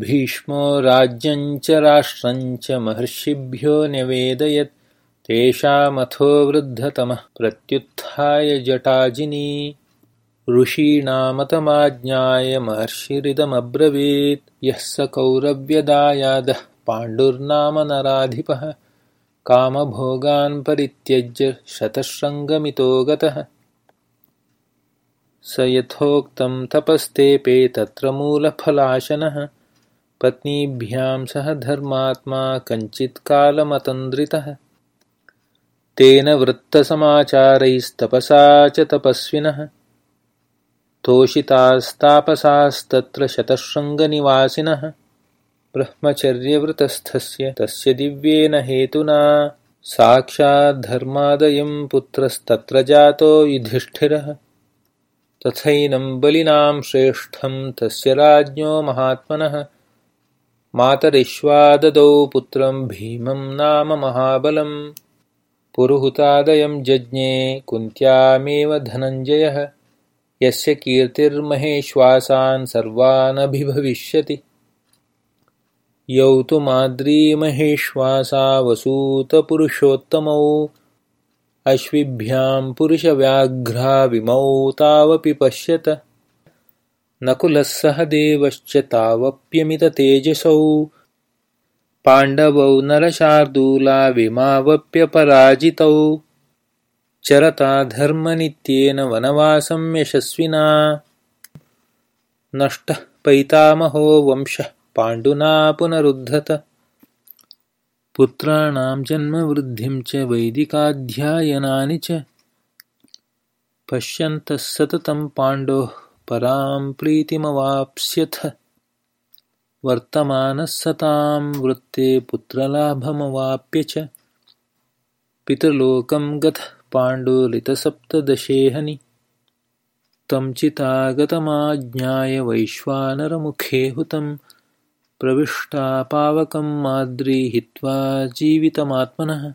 भीष्मो राज्यञ्च राष्ट्रञ्च महर्षिभ्यो न्यवेदयत् तेषामथो वृद्धतमः प्रत्युत्थाय जटाजिनी। ऋषीणामतमाज्ञाय महर्षिरिदमब्रवीत्। यः स कौरव्यदायादः पाण्डुर्नाम नराधिपः कामभोगान् परित्यज्य शतशृङ्गमितो गतः। स यथोक्तं तपस्तेपे तत्र मूलफलाशनः पत्नीभ्यां सह धर्मात्मा कञ्चित्कालमतन्द्रितः तेन वृत्तसमाचारैस्तपसा च तपस्विनः। तोषितास्तापसास्तत्र शतशृङ्गनिवासिनः। ब्रह्मचर्यवृतस्थस्य तस्य दिव्येन हेतुना। साक्षाद्धर्मादयं पुत्रस्तत्र जातो युधिष्ठिरः। तथैनं बलिनां श्रेष्ठं तस्य राज्ञो महात्मनः मातरिश्वाददौ पुत्रं भीमं नाम महाबलं पुरुहुतादयं जज्ञे कुन्त्यामेव धनञ्जयः। यस्य कीर्तिर्महेश्वासान् सर्वानभिभविष्यति। यौ तु माद्रीमहेश्वासा वसूतपुरुषोत्तमौ अश्विभ्यां पुरुषव्याघ्राविमौ तावपि पश्यत नकुलः सह देवश्च तावप्यमिततेजसौ। पाण्डवौ नरशार्दूलाविमावप्यपराजितौ। चरता धर्मनित्येन वनवासं यशस्विना। नष्टः पैतामहो वंशः पाण्डुना पुनरुद्धत। पुत्राणां जन्मवृद्धिं च वैदिकाध्यायनानि च। पश्यन्तः सततं पाण्डोः परां प्रीतिमवाप्स्यथ। वर्तमानः सतां वृत्ते पुत्रलाभमवाप्य च। पितृलोकं गतः पाण्डुलितसप्तदशेहनि। तं चितागतमाज्ञाय वैश्वानरमुखे हुतं। प्रविष्टा पावकं माद्री जीवितमात्मनः